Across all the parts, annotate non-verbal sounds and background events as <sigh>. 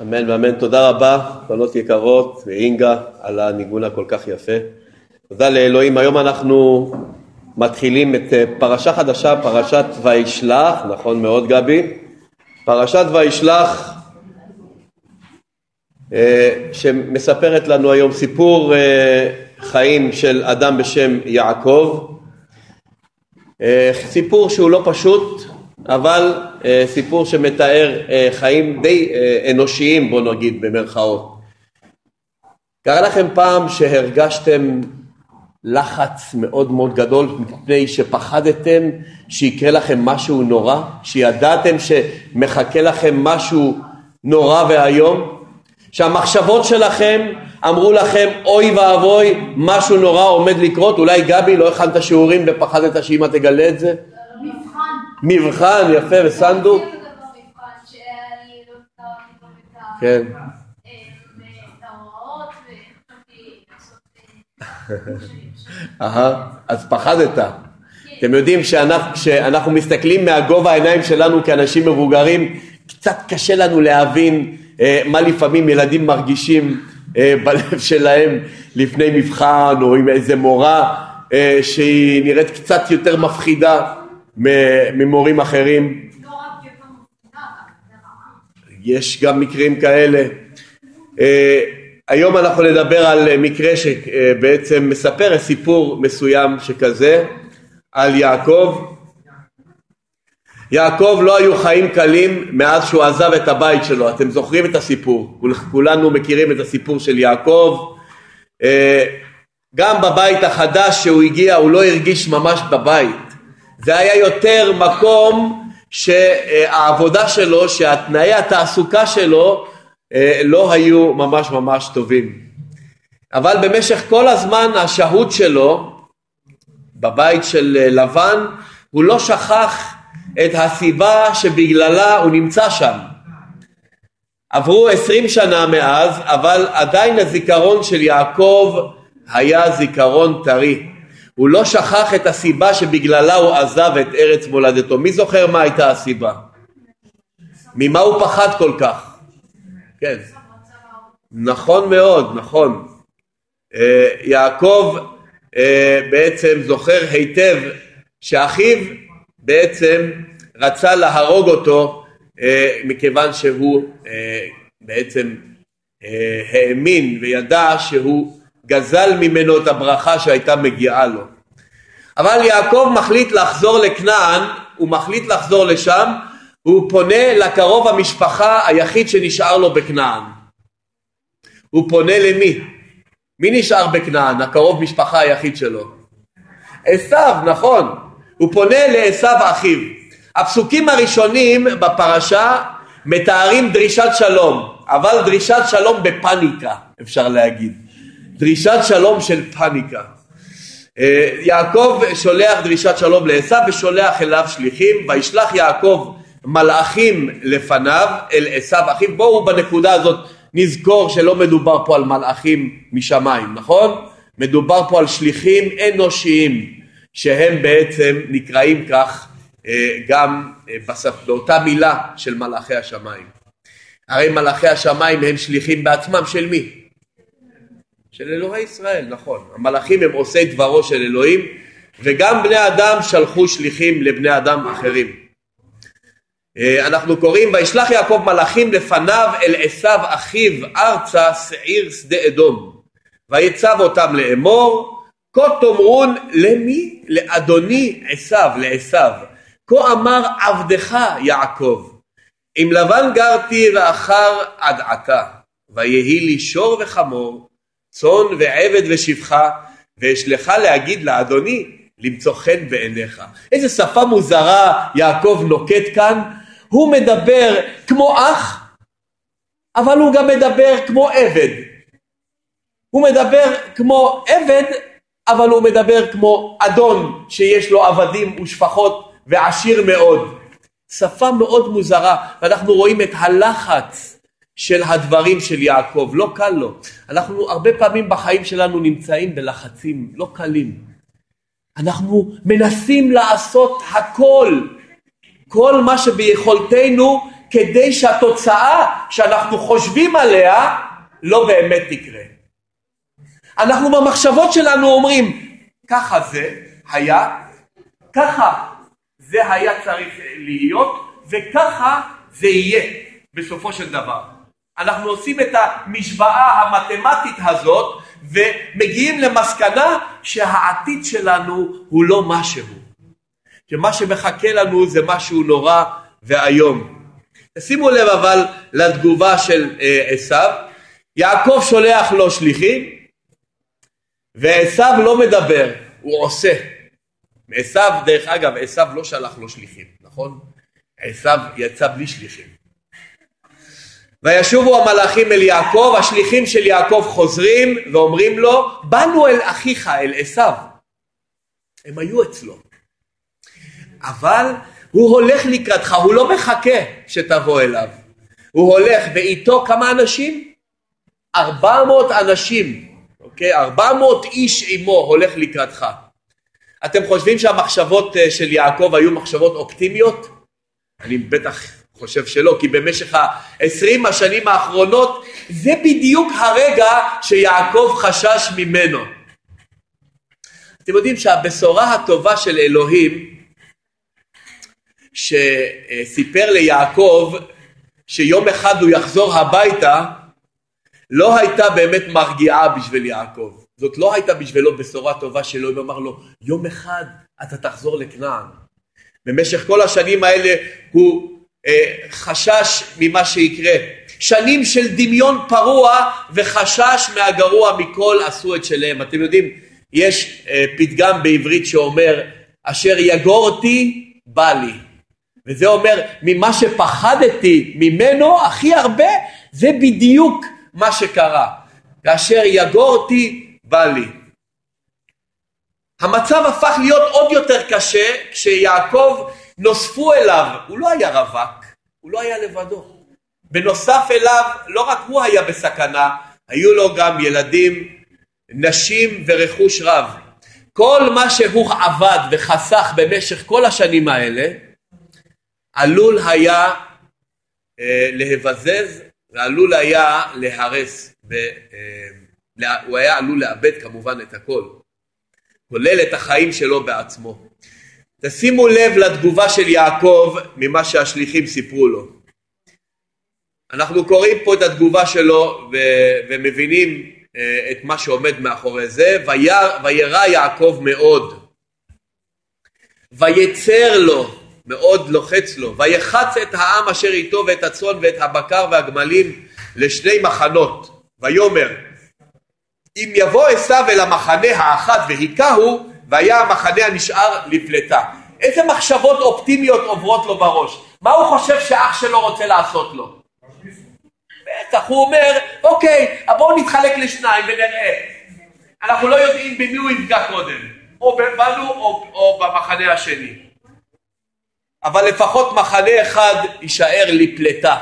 אמן ואמן. תודה רבה, בנות יקרות ואינגה, על הניגון הכל כך יפה. תודה לאלוהים. היום אנחנו מתחילים את אה, פרשה חדשה, פרשת וישלח, נכון מאוד גבי? פרשת וישלח אה, שמספרת לנו היום סיפור אה, חיים של אדם בשם יעקב. סיפור שהוא לא פשוט, אבל סיפור שמתאר אה, חיים די אה, אנושיים בוא נגיד במרכאות. קרה לכם פעם שהרגשתם לחץ מאוד מאוד גדול מפני שפחדתם שיקרה לכם משהו נורא? שידעתם שמחכה לכם משהו נורא ואיום? שהמחשבות שלכם אמרו לכם אוי ואבוי משהו נורא עומד לקרות? אולי גבי לא הכנת שיעורים ופחדת שאמא תגלה את זה? מבחן יפה וסנדו? כן. אז פחדת. אתם יודעים כשאנחנו מסתכלים מהגובה העיניים שלנו כאנשים מבוגרים קצת קשה לנו להבין אה, מה לפעמים ילדים מרגישים אה, <laughs> בלב שלהם לפני מבחן או עם איזה מורה אה, שהיא נראית קצת יותר מפחידה ממורים אחרים. יש גם מקרים כאלה. אה, היום אנחנו נדבר על מקרה שבעצם מספר סיפור מסוים שכזה על יעקב. יעקב לא היו חיים קלים מאז שהוא עזב את הבית שלו, אתם זוכרים את הסיפור, כולנו מכירים את הסיפור של יעקב. אה, גם בבית החדש שהוא הגיע הוא לא הרגיש ממש בבית, זה היה יותר מקום שהעבודה שלו, שהתנאי התעסוקה שלו אה, לא היו ממש ממש טובים. אבל במשך כל הזמן השהות שלו בבית של אה, לבן הוא לא שכח את הסיבה שבגללה הוא נמצא שם. עברו עשרים שנה מאז אבל עדיין הזיכרון של יעקב היה זיכרון טרי. הוא לא שכח את הסיבה שבגללה הוא עזב את ארץ מולדתו. מי זוכר מה הייתה הסיבה? ממה הוא פחד כל כך? כן. נכון מאוד, נכון. אה, יעקב אה, בעצם זוכר היטב שאחיו בעצם רצה להרוג אותו אה, מכיוון שהוא בעצם האמין וידע שהוא גזל ממנו את הברכה שהייתה מגיעה לו. אבל יעקב מחליט לחזור לכנען, הוא מחליט לחזור לשם, הוא פונה לקרוב המשפחה היחיד שנשאר לו בכנען. הוא פונה למי? מי נשאר בכנען? הקרוב משפחה היחיד שלו. עשיו, נכון. הוא פונה לעשיו אחיו. הפסוקים הראשונים בפרשה מתארים דרישת שלום, אבל דרישת שלום בפניקה, אפשר להגיד. דרישת שלום של פניקה. אה, יעקב שולח דרישת שלום לעשו ושולח אליו שליחים וישלח יעקב מלאכים לפניו אל עשו אחיו בואו בנקודה הזאת נזכור שלא מדובר פה על מלאכים משמיים נכון? מדובר פה על שליחים אנושיים שהם בעצם נקראים כך אה, גם אה, באותה מילה של מלאכי השמיים הרי מלאכי השמיים הם שליחים בעצמם של מי? של אלוהי ישראל, נכון. המלאכים הם עושי דברו של אלוהים, וגם בני אדם שלחו שליחים לבני אדם אחרים. אה, אנחנו קוראים וישלח יעקב מלאכים לפניו אל עשיו אחיו ארצה שעיר שדה אדום ויצב אותם לאמור כה תאמרון למי? לאדוני עשיו לעשיו כה אמר עבדך יעקב עם לבן גרתי ואחר עד עתה ויהי לי שור וחמור צאן ועבד ושפחה ואשלך להגיד לאדוני למצוא חן בעיניך. איזה שפה מוזרה יעקב נוקט כאן, הוא מדבר כמו אח אבל הוא גם מדבר כמו עבד. הוא מדבר כמו עבד אבל הוא מדבר כמו אדון שיש לו עבדים ושפחות ועשיר מאוד. שפה מאוד מוזרה ואנחנו רואים את הלחץ של הדברים של יעקב, לא קל לו. אנחנו הרבה פעמים בחיים שלנו נמצאים בלחצים לא קלים. אנחנו מנסים לעשות הכל, כל מה שביכולתנו כדי שהתוצאה שאנחנו חושבים עליה לא באמת תקרה. אנחנו במחשבות שלנו אומרים, ככה זה היה, ככה זה היה צריך להיות, וככה זה יהיה בסופו של דבר. אנחנו עושים את המשוואה המתמטית הזאת ומגיעים למסקנה שהעתיד שלנו הוא לא משהו. שמה שמחכה לנו זה משהו נורא ואיום. שימו לב אבל לתגובה של אה, עשיו. יעקב שולח לו שליחים ועשיו לא מדבר, הוא עושה. עשיו, דרך אגב, עשיו לא שלח לו שליחים, נכון? עשיו יצא בלי שליחים. וישובו המלאכים אל יעקב, השליחים של יעקב חוזרים ואומרים לו, באנו אל אחיך, אל עשיו. הם היו אצלו. אבל הוא הולך לקראתך, הוא לא מחכה שתבוא אליו. הוא הולך ואיתו כמה אנשים? ארבע מאות אנשים, אוקיי? ארבע מאות איש עמו הולך לקראתך. אתם חושבים שהמחשבות אה, של יעקב היו מחשבות אופטימיות? אני בטח חושב שלא, כי במשך העשרים השנים האחרונות זה בדיוק הרגע שיעקב חשש ממנו. אתם יודעים שהבשורה הטובה של אלוהים שסיפר ליעקב שיום אחד הוא יחזור הביתה לא הייתה באמת מרגיעה בשביל יעקב. זאת לא הייתה בשבילו בשורה טובה שאלוהים אמר לו יום אחד אתה תחזור לכנען. במשך כל השנים האלה הוא חשש ממה שיקרה. שנים של דמיון פרוע וחשש מהגרוע מכל עשו את שלהם. אתם יודעים, יש אה, פתגם בעברית שאומר אשר יגורתי בא לי. וזה אומר ממה שפחדתי ממנו הכי הרבה זה בדיוק מה שקרה. כאשר יגורתי בא לי. המצב הפך להיות עוד יותר קשה כשיעקב נוספו אליו, הוא לא היה רווק, הוא לא היה לבדו. בנוסף אליו, לא רק הוא היה בסכנה, היו לו גם ילדים, נשים ורכוש רב. כל מה שהוא עבד וחסך במשך כל השנים האלה, עלול היה אה, להבזז ועלול היה להרס, אה, הוא היה עלול לאבד כמובן את הכל, כולל את החיים שלו בעצמו. תשימו לב לתגובה של יעקב ממה שהשליחים סיפרו לו. אנחנו קוראים פה את התגובה שלו ו- ומבינים אה, את מה שעומד מאחורי זה. וירא יעקב מאוד, ויצר לו, מאוד לוחץ לו, ויחץ את העם אשר איתו ואת הצאן ואת הבקר והגמלים לשני מחנות, ויאמר אם יבוא עשיו אל המחנה האחד והיכהו והיה המחנה הנשאר לפלטה. איזה מחשבות אופטימיות עוברות לו בראש? מה הוא חושב שאח שלו רוצה לעשות לו? בטח, הוא אומר, אוקיי, בואו נתחלק לשניים ונראה. אנחנו לא יודעים במי הוא יפגע קודם, או בנו או, או במחנה השני. אבל לפחות מחנה אחד יישאר לפלטה.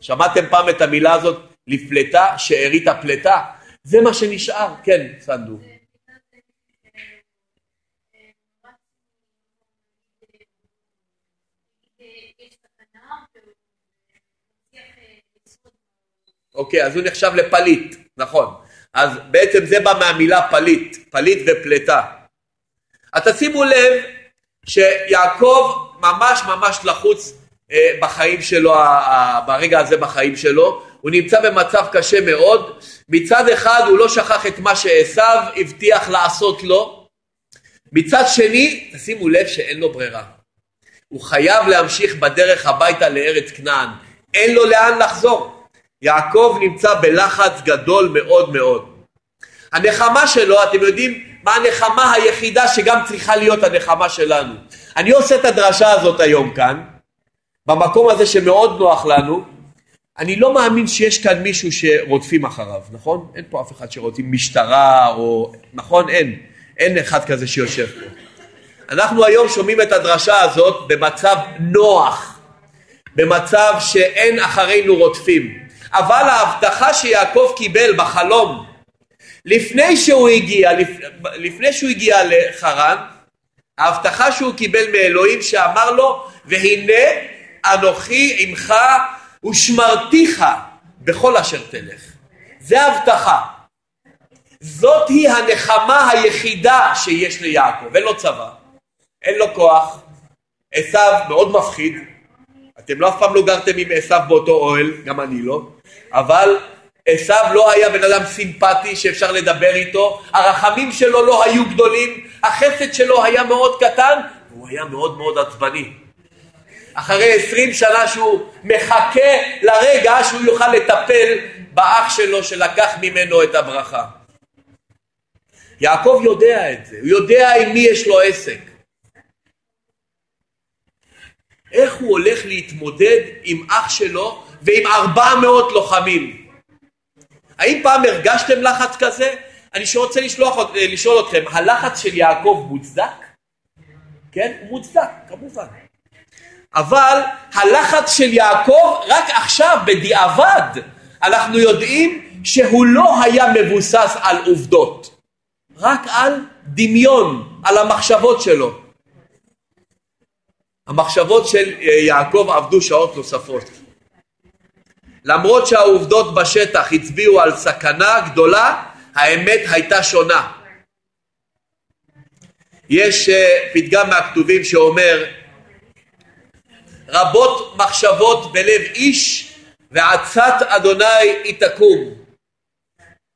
שמעתם פעם את המילה הזאת, לפלטה, שארית הפלטה? זה מה שנשאר, כן, סנדו. אוקיי, אז הוא נחשב לפליט, נכון. אז בעצם זה בא מהמילה פליט, פליט ופלטה. אז תשימו לב שיעקב ממש ממש לחוץ אה, בחיים שלו, ברגע הזה בחיים שלו, הוא נמצא במצב קשה מאוד, מצד אחד הוא לא שכח את מה שעשו הבטיח לעשות לו, מצד שני, תשימו לב שאין לו ברירה. הוא חייב להמשיך בדרך הביתה לארץ כנען, אין לו לאן לחזור. יעקב נמצא בלחץ גדול מאוד מאוד. הנחמה שלו, אתם יודעים מה הנחמה היחידה שגם צריכה להיות הנחמה שלנו. אני עושה את הדרשה הזאת היום כאן, במקום הזה שמאוד נוח לנו. אני לא מאמין שיש כאן מישהו שרודפים אחריו, נכון? אין פה אף אחד שרודפים משטרה או... נכון? אין. אין אחד כזה שיושב פה. אנחנו היום שומעים את הדרשה הזאת במצב נוח, במצב שאין אחרינו רודפים. אבל ההבטחה שיעקב קיבל בחלום לפני שהוא הגיע, לפני שהוא הגיע לחרן, ההבטחה שהוא קיבל מאלוהים שאמר לו והנה אנוכי עמך ושמרתיך בכל אשר תלך. זה הבטחה. זאת היא הנחמה היחידה שיש ליעקב, אין לו צבא, אין לו כוח, עשיו מאוד מפחיד, אתם לא אף פעם לא גרתם עם עשיו באותו אוהל, גם אני לא, אבל עשיו לא היה בן אדם סימפטי שאפשר לדבר איתו, הרחמים שלו לא היו גדולים, החסד שלו היה מאוד קטן, והוא היה מאוד מאוד עצבני. אחרי עשרים שנה שהוא מחכה לרגע שהוא יוכל לטפל באח שלו שלקח ממנו את הברכה. יעקב יודע את זה, הוא יודע עם מי יש לו עסק. איך הוא הולך להתמודד עם אח שלו ועם ארבע מאות לוחמים. האם פעם הרגשתם לחץ כזה? אני רוצה לשלוח, לשאול אתכם, הלחץ של יעקב מוצדק? כן, הוא מוצדק, כמובן. אבל הלחץ של יעקב רק עכשיו, בדיעבד, אנחנו יודעים שהוא לא היה מבוסס על עובדות, רק על דמיון, על המחשבות שלו. המחשבות של אה, יעקב עבדו שעות נוספות. למרות שהעובדות בשטח הצביעו על סכנה גדולה, האמת הייתה שונה. יש אה, פתגם מהכתובים שאומר רבות מחשבות בלב איש ועצת אדוני היא תקום.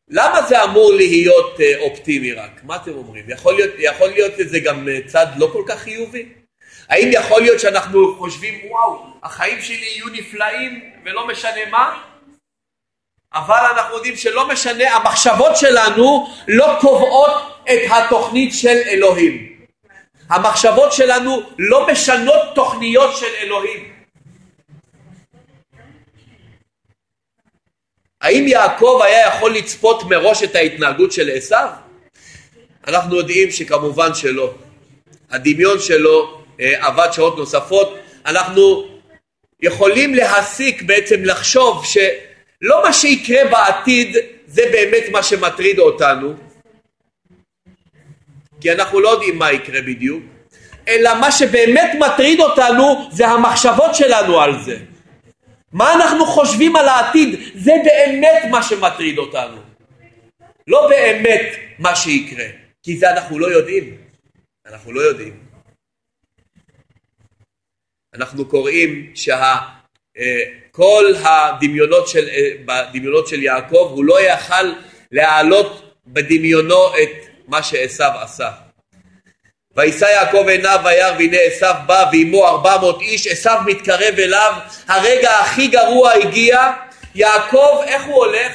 למה זה אמור להיות אה, אופטימי רק? מה אתם אומרים? יכול להיות, יכול להיות לזה גם צד לא כל כך חיובי? האם יכול להיות שאנחנו חושבים וואו החיים שלי יהיו נפלאים ולא משנה מה? אבל אנחנו יודעים שלא משנה המחשבות שלנו לא קובעות את התוכנית של אלוהים המחשבות שלנו לא משנות תוכניות של אלוהים האם יעקב היה יכול לצפות מראש את ההתנהגות של עשיו? אנחנו יודעים שכמובן שלא. הדמיון שלו עבד שעות נוספות, אנחנו יכולים להסיק בעצם לחשוב שלא מה שיקרה בעתיד זה באמת מה שמטריד אותנו, כי אנחנו לא יודעים מה יקרה בדיוק, אלא מה שבאמת מטריד אותנו זה המחשבות שלנו על זה. מה אנחנו חושבים על העתיד, זה באמת מה שמטריד אותנו. לא באמת מה שיקרה, כי זה אנחנו לא יודעים. אנחנו לא יודעים. אנחנו קוראים שכל אה, הדמיונות של, אה, בדמיונות של יעקב הוא לא יכל להעלות בדמיונו את מה שעשו עשה. וישא יעקב עיניו וירא והנה עשו בא ועמו ארבע מאות איש עשו מתקרב אליו הרגע הכי גרוע הגיע יעקב איך הוא הולך?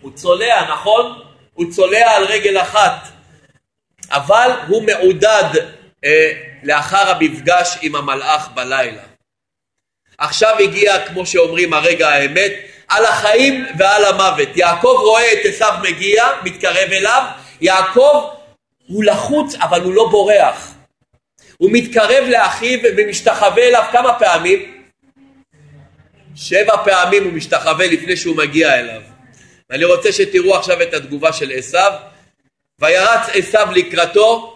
הוא צולע נכון? הוא צולע על רגל אחת אבל הוא מעודד אה, לאחר המפגש עם המלאך בלילה. עכשיו הגיע, כמו שאומרים, הרגע האמת, על החיים ועל המוות. יעקב רואה את עשיו מגיע, מתקרב אליו, יעקב הוא לחוץ אבל הוא לא בורח. הוא מתקרב לאחיו ומשתחווה אליו כמה פעמים? שבע פעמים הוא משתחווה לפני שהוא מגיע אליו. ואני רוצה שתראו עכשיו את התגובה של עשיו. וירץ עשיו לקראתו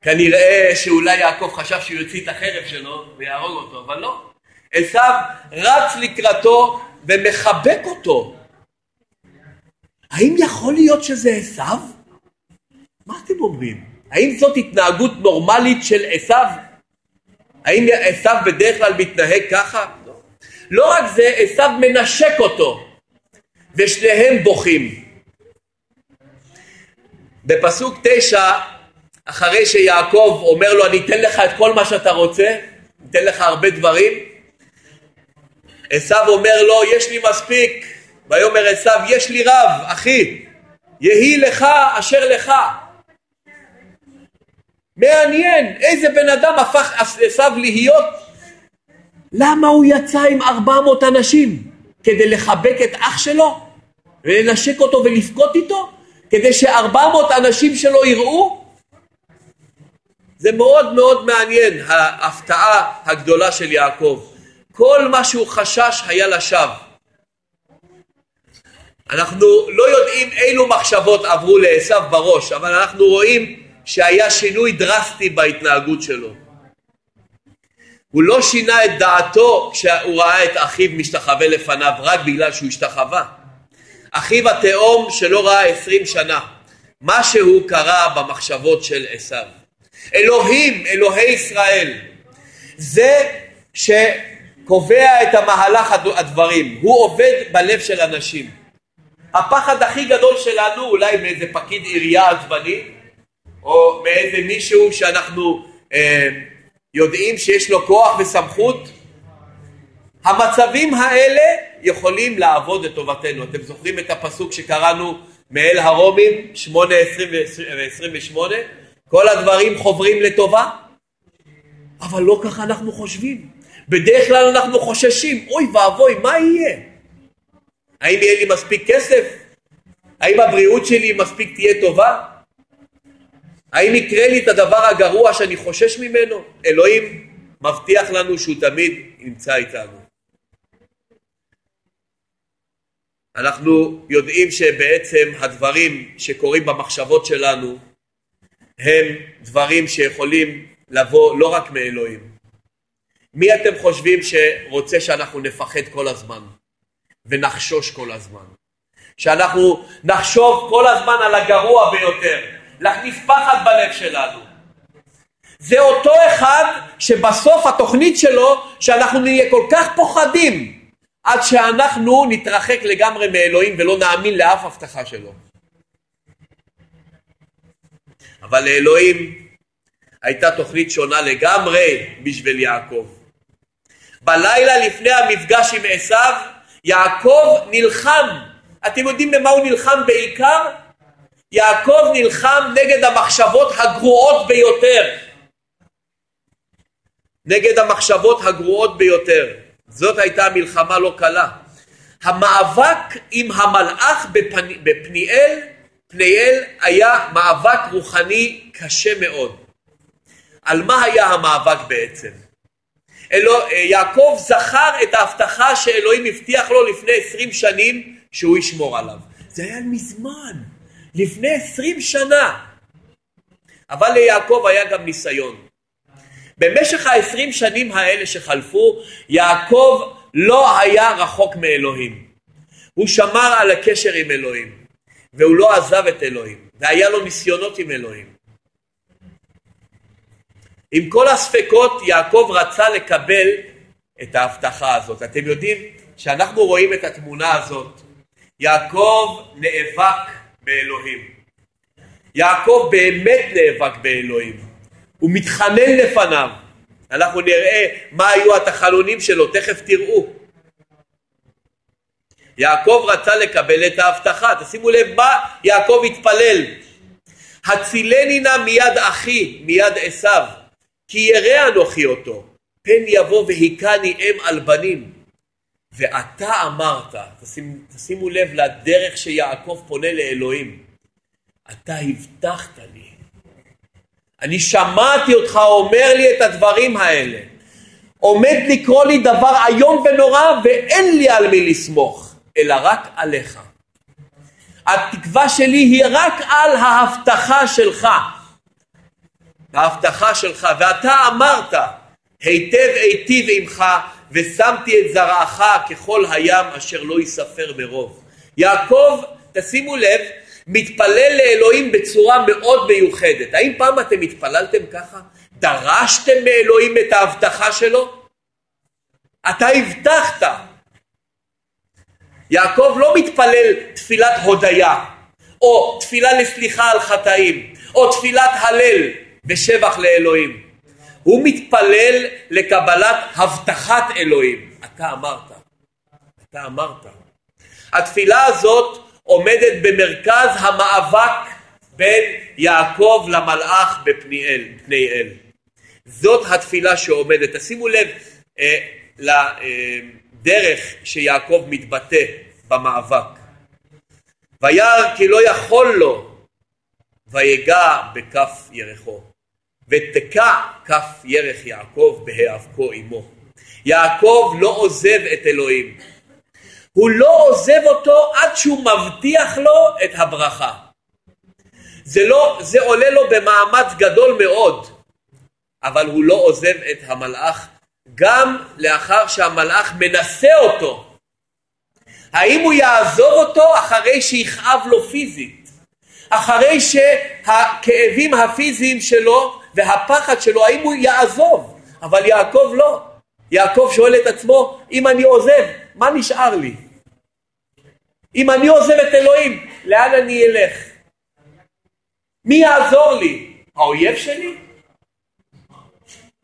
כנראה שאולי יעקב חשב שהוא יוציא את החרב שלו ויהרוג אותו, אבל לא. עשיו רץ לקראתו ומחבק אותו. האם יכול להיות שזה עשיו? מה אתם אומרים? האם זאת התנהגות נורמלית של עשיו? האם עשיו בדרך כלל מתנהג ככה? לא. לא רק זה, עשיו מנשק אותו, ושניהם בוכים. בפסוק תשע אחרי שיעקב אומר לו אני אתן לך את כל מה שאתה רוצה, אתן לך הרבה דברים, עשיו אומר לו יש לי מספיק, ויאמר עשיו יש לי רב אחי, יהי לך אשר לך. מעניין איזה בן אדם הפך עשיו להיות, למה הוא יצא עם ארבע מאות אנשים? כדי לחבק את אח שלו ולנשק אותו ולבכות איתו? כדי שארבע מאות אנשים שלו יראו? זה מאוד מאוד מעניין ההפתעה הגדולה של יעקב. כל מה שהוא חשש היה לשווא. אנחנו לא יודעים אילו מחשבות עברו לעשו בראש, אבל אנחנו רואים שהיה שינוי דרסטי בהתנהגות שלו. הוא לא שינה את דעתו כשהוא ראה את אחיו משתחווה לפניו רק בגלל שהוא השתחווה. אחיו התאום שלא ראה עשרים שנה, משהו קרה במחשבות של עשיו. אלוהים, אלוהי ישראל, זה שקובע את המהלך הדברים, הוא עובד בלב של אנשים. הפחד הכי גדול שלנו אולי מאיזה פקיד עירייה עצבני או מאיזה מישהו שאנחנו אה, יודעים שיש לו כוח וסמכות המצבים האלה יכולים לעבוד לטובתנו. אתם זוכרים את הפסוק שקראנו מאל הרומים 8, 20 ו-28? כל הדברים חוברים לטובה? אבל לא ככה אנחנו חושבים. בדרך כלל אנחנו חוששים, אוי ואבוי, מה יהיה? האם יהיה לי מספיק כסף? האם הבריאות שלי מספיק תהיה טובה? האם יקרה לי את הדבר הגרוע שאני חושש ממנו? אלוהים מבטיח לנו שהוא תמיד נמצא איתנו. אנחנו יודעים שבעצם הדברים שקורים במחשבות שלנו הם דברים שיכולים לבוא לא רק מאלוהים. מי אתם חושבים שרוצה שאנחנו נפחד כל הזמן ונחשוש כל הזמן? שאנחנו נחשוב כל הזמן על הגרוע ביותר, להכניס פחד בלב שלנו. זה אותו אחד שבסוף התוכנית שלו שאנחנו נהיה כל כך פוחדים עד שאנחנו נתרחק לגמרי מאלוהים ולא נאמין לאף הבטחה שלו. אבל לאלוהים הייתה תוכנית שונה לגמרי בשביל יעקב. בלילה לפני המפגש עם עשיו, יעקב נלחם. אתם יודעים במה הוא נלחם בעיקר? יעקב נלחם נגד המחשבות הגרועות ביותר. נגד המחשבות הגרועות ביותר. זאת הייתה מלחמה לא קלה. המאבק עם המלאך בפני, בפניאל, פניאל היה מאבק רוחני קשה מאוד. על מה היה המאבק בעצם? אלו, יעקב זכר את ההבטחה שאלוהים הבטיח לו לפני עשרים שנים שהוא ישמור עליו. זה היה מזמן, לפני עשרים שנה. אבל ליעקב היה גם ניסיון. במשך העשרים שנים האלה שחלפו, יעקב לא היה רחוק מאלוהים. הוא שמר על הקשר עם אלוהים, והוא לא עזב את אלוהים, והיה לו ניסיונות עם אלוהים. עם כל הספקות, יעקב רצה לקבל את ההבטחה הזאת. אתם יודעים שאנחנו רואים את התמונה הזאת. יעקב נאבק באלוהים. יעקב באמת נאבק באלוהים. הוא מתחנן לפניו. אנחנו נראה מה היו התחלונים שלו, תכף תראו. יעקב רצה לקבל את ההבטחה, תשימו לב מה יעקב התפלל. הצילני נא מיד אחי, מיד עשיו, כי ירא אנוכי אותו, פן יבוא והיכני אם על בנים. ואתה אמרת, תשים, תשימו לב לדרך שיעקב פונה לאלוהים, אתה הבטחת לי אני שמעתי אותך אומר לי את הדברים האלה. עומד לקרוא לי דבר איום ונורא ואין לי על מי לסמוך, אלא רק עליך. התקווה שלי היא רק על ההבטחה שלך. ההבטחה שלך, ואתה אמרת, היטב היטיב עמך, ושמתי את זרעך ככל הים אשר לא ייספר מרוב. יעקב, תשימו לב, מתפלל לאלוהים בצורה מאוד מיוחדת. האם פעם אתם התפללתם ככה? דרשתם מאלוהים את ההבטחה שלו? אתה הבטחת. יעקב לא מתפלל תפילת הודיה, או תפילה לסליחה על חטאים, או תפילת הלל ושבח לאלוהים. הוא מתפלל לקבלת הבטחת אלוהים. אתה אמרת. אתה אמרת. התפילה הזאת עומדת במרכז המאבק בין יעקב למלאך בפניאל, פניאל. זאת התפילה שעומדת. תשימו לב אה, לדרך שיעקב מתבטא במאבק. וירא כי לא יכול לו ויגע בכף ירחו ותקע כף ירך יעקב בהיאבקו עמו. יעקב לא עוזב את אלוהים הוא לא עוזב אותו עד שהוא מבטיח לו את הברכה. זה, לא, זה עולה לו במאמץ גדול מאוד, אבל הוא לא עוזב את המלאך גם לאחר שהמלאך מנסה אותו. האם הוא יעזוב אותו אחרי שיכאב לו פיזית? אחרי שהכאבים הפיזיים שלו והפחד שלו, האם הוא יעזוב? אבל יעקב לא. יעקב שואל את עצמו, אם אני עוזב, מה נשאר לי? אם אני עוזב את אלוהים, לאן אני אלך? מי יעזור לי? האויב שלי?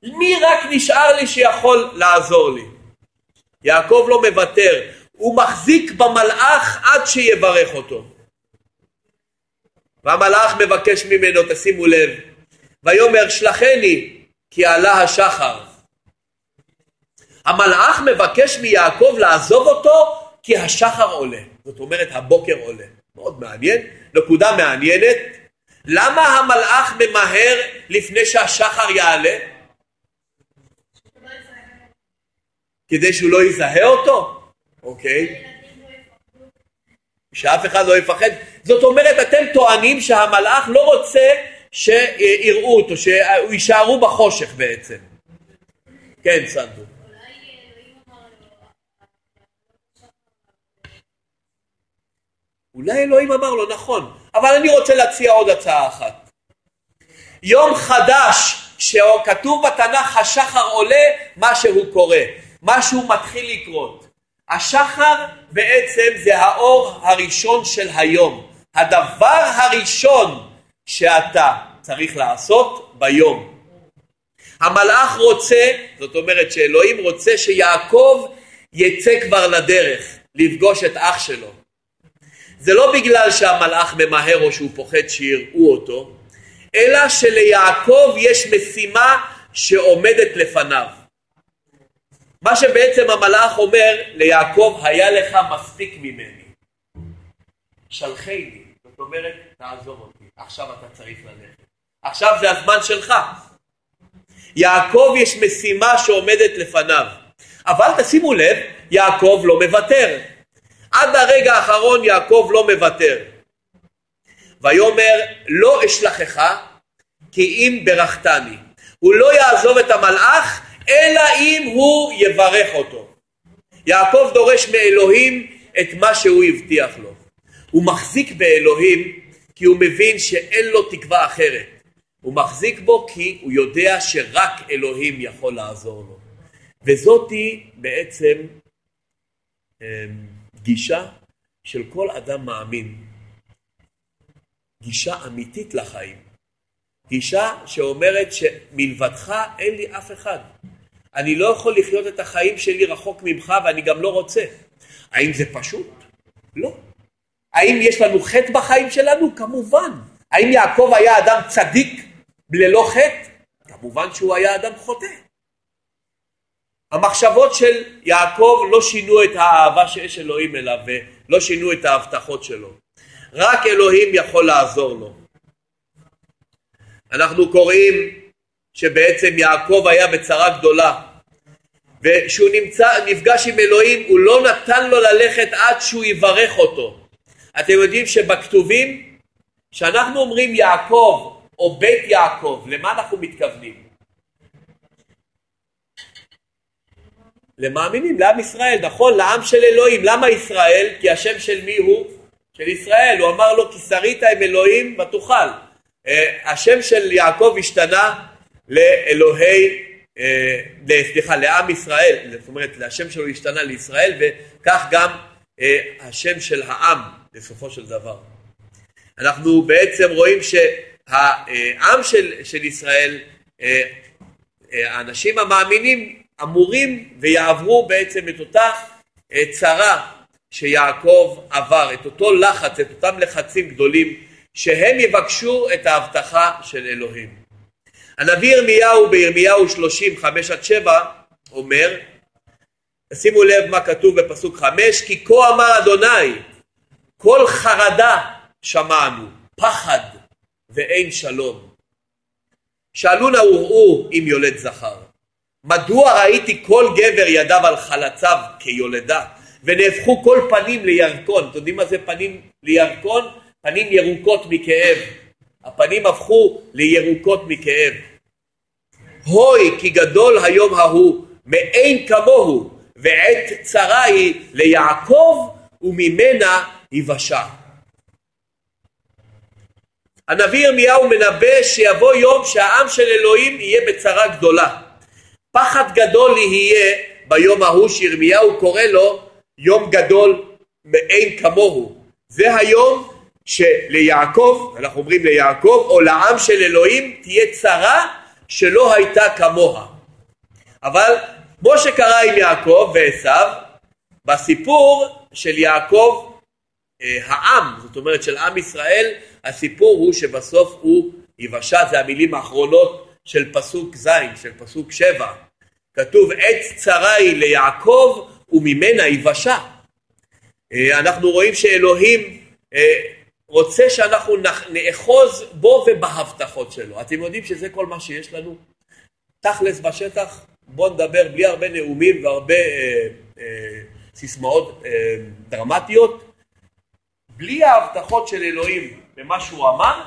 מי רק נשאר לי שיכול לעזור לי? יעקב לא מוותר, הוא מחזיק במלאך עד שיברך אותו. והמלאך מבקש ממנו, תשימו לב, ויאמר שלחני כי עלה השחר. המלאך מבקש מיעקב לעזוב אותו כי השחר עולה. זאת אומרת הבוקר עולה. מאוד מעניין, נקודה מעניינת. למה המלאך ממהר לפני שהשחר יעלה? כדי שהוא לא יזהה אותו? אוקיי. שאף אחד לא יפחד. זאת אומרת, אתם טוענים שהמלאך לא רוצה שיראו אותו, שיישארו בחושך בעצם. כן, סנדו. אולי אלוהים אמר לו, נכון, אבל אני רוצה להציע עוד הצעה אחת. יום חדש שכתוב בתנ"ך השחר עולה, משהו קורה, משהו מתחיל לקרות. השחר בעצם זה האור הראשון של היום. הדבר הראשון שאתה צריך לעשות ביום. המלאך רוצה, זאת אומרת שאלוהים רוצה שיעקב יצא כבר לדרך, לפגוש את אח שלו. זה לא בגלל שהמלאך ממהר או שהוא פוחד שיראו אותו, אלא שליעקב יש משימה שעומדת לפניו. מה שבעצם המלאך אומר ליעקב, היה לך מספיק ממני. שלחני, זאת אומרת, תעזוב אותי, עכשיו אתה צריך ללכת. עכשיו זה הזמן שלך. יעקב יש משימה שעומדת לפניו. אבל תשימו לב, יעקב לא מוותר. עד הרגע האחרון יעקב לא מוותר. ויאמר לא אשלחך כי אם ברכתני. הוא לא יעזוב את המלאך אלא אם הוא יברך אותו. יעקב דורש מאלוהים את מה שהוא הבטיח לו. הוא מחזיק באלוהים כי הוא מבין שאין לו תקווה אחרת. הוא מחזיק בו כי הוא יודע שרק אלוהים יכול לעזור לו. וזאתי בעצם אמ, גישה של כל אדם מאמין. גישה אמיתית לחיים. גישה שאומרת שמלבדך אין לי אף אחד. אני לא יכול לחיות את החיים שלי רחוק ממך ואני גם לא רוצה. האם זה פשוט? לא. האם יש לנו חטא בחיים שלנו? כמובן. האם יעקב היה אדם צדיק ללא חטא? כמובן שהוא היה אדם חוטא. המחשבות של יעקב לא שינו את האהבה שיש אלוהים אליו ולא שינו את ההבטחות שלו. רק אלוהים יכול לעזור לו. אנחנו קוראים שבעצם יעקב היה בצרה גדולה וכשהוא נמצא, נפגש עם אלוהים הוא לא נתן לו ללכת עד שהוא יברך אותו. אתם יודעים שבכתובים כשאנחנו אומרים יעקב או בית יעקב למה אנחנו מתכוונים? למאמינים, לעם ישראל, נכון? לעם של אלוהים. למה ישראל? כי השם של מי הוא? של ישראל. הוא אמר לו כי שרית עם אלוהים ותוכל. אה, השם של יעקב השתנה לאלוהי, אה, סליחה, לעם ישראל, זאת אומרת השם שלו השתנה לישראל וכך גם אה, השם של העם בסופו של דבר. אנחנו בעצם רואים שהעם של, של ישראל, האנשים המאמינים אמורים ויעברו בעצם את אותה צרה שיעקב עבר, את אותו לחץ, את אותם לחצים גדולים שהם יבקשו את ההבטחה של אלוהים. הנביא ירמיהו בירמיהו 30, 5 עד 7 אומר, שימו לב מה כתוב בפסוק 5, כי כה אמר אדוני, כל חרדה שמענו, פחד ואין שלום. שאלו נא וראו אם יולד זכר. מדוע ראיתי כל גבר ידיו על חלציו כיולדה, ונהפכו כל פנים לירקון. אתם יודעים מה זה פנים לירקון? פנים ירוקות מכאב. הפנים הפכו לירוקות מכאב. הוי כי גדול היום ההוא מאין כמוהו, ועת צרה היא ליעקב וממנה יבשה. הנביא ירמיהו מנבא שיבוא יום שהעם של אלוהים יהיה בצרה גדולה. פחד גדול יהיה ביום ההוא שירמיהו קורא לו יום גדול מאין כמוהו. זה היום שליעקב, אנחנו אומרים ליעקב, או לעם של אלוהים תהיה צרה שלא הייתה כמוה. אבל כמו שקרה עם יעקב ועשיו, בסיפור של יעקב אה, העם, זאת אומרת של עם ישראל, הסיפור הוא שבסוף הוא יבשה, זה המילים האחרונות של פסוק ז', של פסוק שבע. כתוב עץ צרה היא ליעקב וממנה יבשה. אה, אנחנו רואים שאלוהים אה, רוצה שאנחנו נאחוז בו ובהבטחות שלו. אתם יודעים שזה כל מה שיש לנו? תכלס בשטח, בואו נדבר בלי הרבה נאומים והרבה אה, אה, סיסמאות אה, דרמטיות. בלי ההבטחות של אלוהים במה שהוא אמר,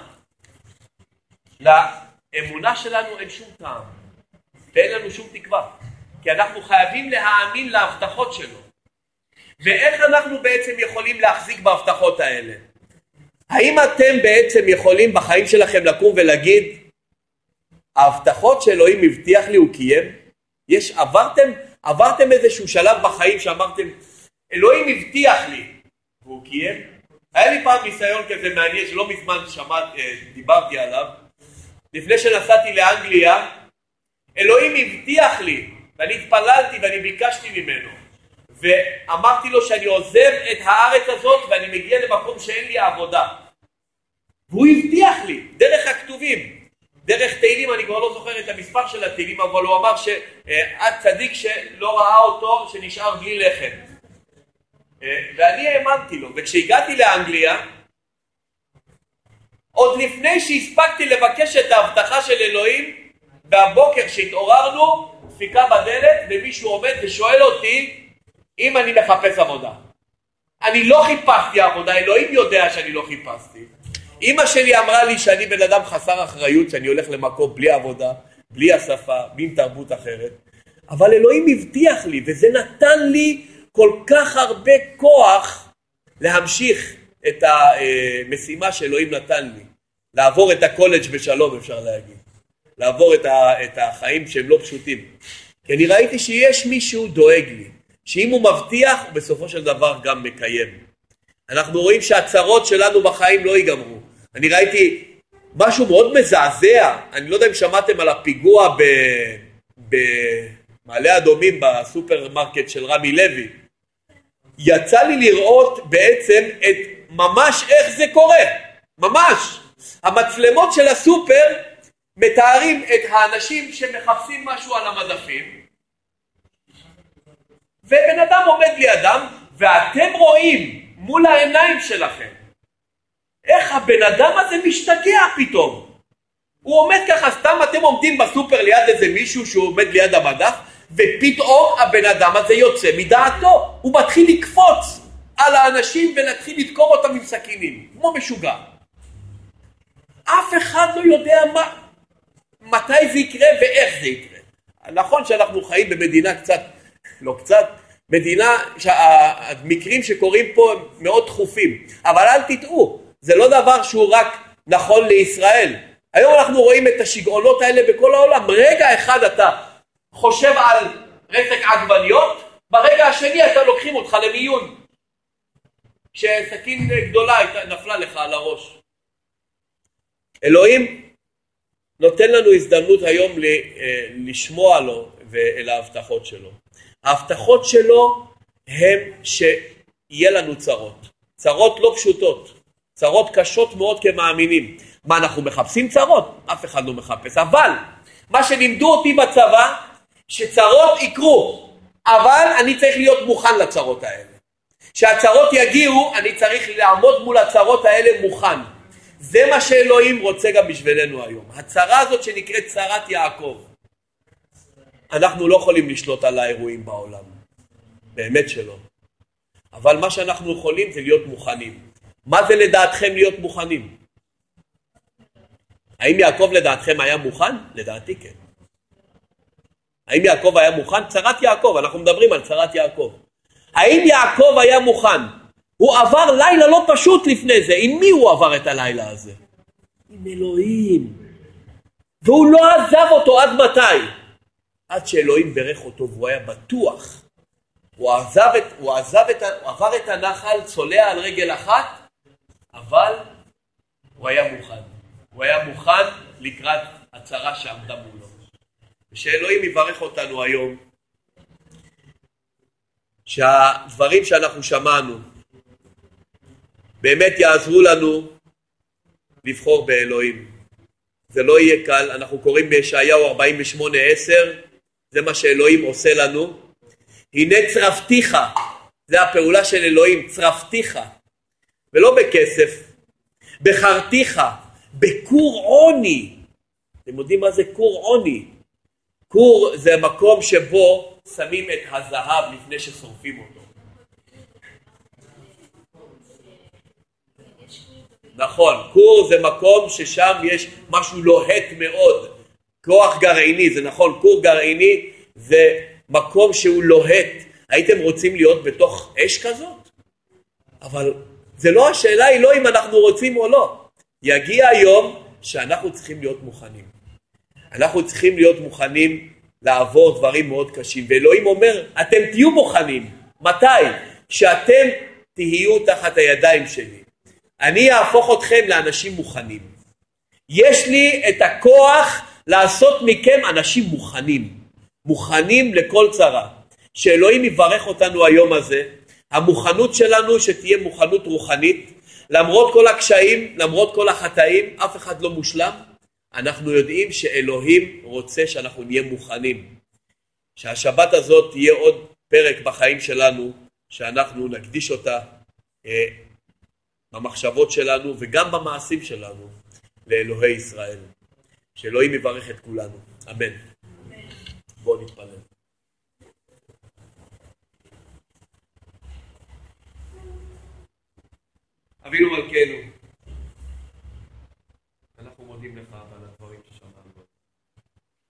לאמונה שלנו אין שום טעם ואין לנו שום תקווה. כי אנחנו חייבים להאמין להבטחות שלו. ואיך אנחנו בעצם יכולים להחזיק בהבטחות האלה? האם אתם בעצם יכולים בחיים שלכם לקום ולהגיד ההבטחות שאלוהים הבטיח לי הוא קיים? יש, עברתם, עברתם איזשהו שלב בחיים שאמרתם אלוהים הבטיח לי והוא קיים? היה לי פעם ניסיון כזה מעניין שלא מזמן שמעת, אה, דיברתי עליו לפני שנסעתי לאנגליה אלוהים הבטיח לי ואני התפללתי ואני ביקשתי ממנו ואמרתי לו שאני עוזב את הארץ הזאת ואני מגיע למקום שאין לי עבודה. והוא הבטיח לי, דרך הכתובים, דרך תהילים, אני כבר לא זוכר את המספר של התהילים, אבל הוא אמר שעד צדיק שלא ראה אותו, שנשאר בלי לחם. ואני האמנתי לו, וכשהגעתי לאנגליה, עוד לפני שהספקתי לבקש את ההבטחה של אלוהים, והבוקר שהתעוררנו, דפיקה בדלת, ומישהו עומד ושואל אותי אם אני מחפש עבודה. אני לא חיפשתי עבודה, אלוהים יודע שאני לא חיפשתי. אימא שלי אמרה לי שאני בן אדם חסר אחריות, שאני הולך למקום בלי עבודה, בלי השפה, בלי תרבות אחרת. אבל אלוהים הבטיח לי, וזה נתן לי כל כך הרבה כוח להמשיך את המשימה שאלוהים נתן לי. לעבור את הקולג' בשלום אפשר להגיד. לעבור את, החיים שהם לא פשוטים. כי אני ראיתי שיש מישהו דואג לי. שאם הוא מבטיח, הוא בסופו של דבר גם מקיים. אנחנו רואים שהצרות שלנו בחיים לא ייגמרו. אני ראיתי משהו מאוד מזעזע, אני לא יודע אם שמעתם על הפיגוע במעלה אדומים בסופרמרקט של רמי לוי. יצא לי לראות בעצם את ממש איך זה קורה, ממש. המצלמות של הסופר מתארים את האנשים שמחפשים משהו על המדפים ובן אדם עומד לידם, ואתם רואים מול העיניים שלכם איך הבן אדם הזה משתגע פתאום. הוא עומד ככה, סתם אתם עומדים בסופר ליד איזה מישהו שהוא עומד ליד המדף, ופתאום הבן אדם הזה יוצא מדעתו. הוא מתחיל לקפוץ על האנשים ולהתחיל לדקור אותם עם סכינים, כמו משוגע. אף אחד לא יודע מה, מתי זה יקרה ואיך זה יקרה. נכון שאנחנו חיים במדינה קצת לא קצת, מדינה שהמקרים שקורים פה הם מאוד דחופים, אבל אל תטעו, זה לא דבר שהוא רק נכון לישראל. היום אנחנו רואים את השיגעונות האלה בכל העולם. רגע אחד אתה חושב על רסק עגבניות, ברגע השני אתה לוקחים אותך למיון. כשסכין גדולה נפלה לך על הראש. אלוהים נותן לנו הזדמנות היום אה, לשמוע לו ואל ההבטחות שלו. ההבטחות שלו הם שיהיה לנו צרות. צרות לא פשוטות, צרות קשות מאוד כמאמינים. מה אנחנו מחפשים צרות? אף אחד לא מחפש. אבל מה שלימדו אותי בצבא, שצרות יקרו, אבל אני צריך להיות מוכן לצרות האלה. כשהצרות יגיעו, אני צריך לעמוד מול הצרות האלה מוכן. זה מה שאלוהים רוצה גם בשבילנו היום. הצרה הזאת שנקראת צרת יעקב. אנחנו לא יכולים לשלוט על האירועים בעולם, באמת שלא. אבל מה שאנחנו יכולים זה להיות מוכנים. מה זה לדעתכם להיות מוכנים? האם יעקב לדעתכם היה מוכן? לדעתי כן. האם יעקב היה מוכן? צרת יעקב, אנחנו מדברים על צרת יעקב. האם יעקב היה מוכן? הוא עבר לילה לא פשוט לפני זה. עם מי הוא עבר את הלילה הזה? עם אלוהים. והוא לא עזב אותו עד מתי? עד שאלוהים בירך אותו והוא היה בטוח. הוא עזב את, הוא עזב את, הוא עבר את הנחל, צולע על רגל אחת, אבל הוא היה מוכן. הוא היה מוכן לקראת הצרה שעמדה מולו. ושאלוהים יברך אותנו היום, שהדברים שאנחנו שמענו באמת יעזרו לנו לבחור באלוהים. זה לא יהיה קל, אנחנו קוראים בישעיהו 48-10, זה מה שאלוהים עושה לנו. הנה צרפתיך, זה הפעולה של אלוהים, צרפתיך, ולא בכסף, בחרתיך, בכור עוני. אתם יודעים מה זה כור עוני? כור זה מקום שבו שמים את הזהב לפני ששורפים אותו. נכון, כור זה מקום ששם יש משהו לוהט מאוד, כוח גרעיני, זה נכון, כור גרעיני זה מקום שהוא לוהט. הייתם רוצים להיות בתוך אש כזאת? אבל זה לא השאלה היא לא אם אנחנו רוצים או לא. יגיע היום שאנחנו צריכים להיות מוכנים. אנחנו צריכים להיות מוכנים לעבור דברים מאוד קשים. ואלוהים אומר, אתם תהיו מוכנים. מתי? שאתם תהיו תחת הידיים שלי. אני אהפוך אתכם לאנשים מוכנים. יש לי את הכוח לעשות מכם אנשים מוכנים. מוכנים לכל צרה. שאלוהים יברך אותנו היום הזה, המוכנות שלנו שתהיה מוכנות רוחנית, למרות כל הקשיים, למרות כל החטאים, אף אחד לא מושלם, אנחנו יודעים שאלוהים רוצה שאנחנו נהיה מוכנים. שהשבת הזאת תהיה עוד פרק בחיים שלנו, שאנחנו נקדיש אותה אה, במחשבות שלנו וגם במעשים שלנו לאלוהי ישראל. שאלוהים יברך את כולנו. אמן. בואו נתפלל. אבינו מלכנו, אנחנו מודים לך על הדברים ששמענו.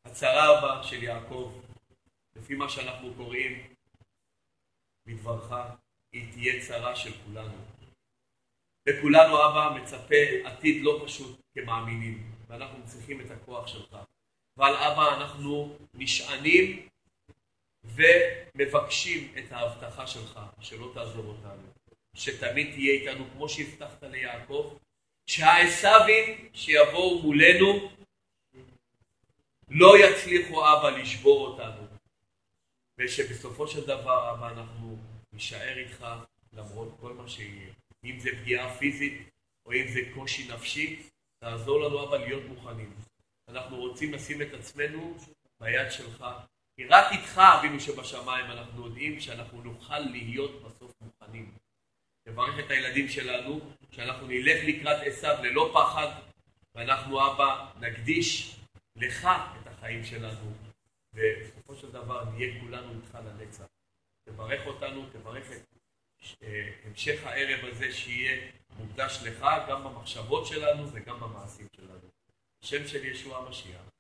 הצרה הבאה של יעקב, לפי מה שאנחנו קוראים מדברך, היא תהיה צרה של כולנו. וכולנו, אבא, מצפה עתיד לא פשוט כמאמינים, ואנחנו צריכים את הכוח שלך. ועל אבא אנחנו נשענים ומבקשים את ההבטחה שלך, שלא תעזוב אותנו, שתמיד תהיה איתנו כמו שהבטחת ליעקב, שהעשבים שיבואו מולנו לא יצליחו אבא לשבור אותנו, ושבסופו של דבר אבא אנחנו נישאר איתך למרות כל מה שיהיה, אם זה פגיעה פיזית או אם זה קושי נפשי, תעזור לנו אבא להיות מוכנים. אנחנו רוצים לשים את עצמנו ביד שלך. כי רק איתך, אבינו שבשמיים, אנחנו יודעים שאנחנו נוכל להיות בסוף מוכנים. תברך את הילדים שלנו, שאנחנו נלך לקראת עשיו ללא פחד, ואנחנו, אבא, נקדיש לך את החיים שלנו, ובסופו של דבר נהיה כולנו איתך לנצח. תברך אותנו, תברך את המשך הערב הזה שיהיה מוקדש לך, גם במחשבות שלנו וגם במעשים שלנו. שם של ישוע המשיח.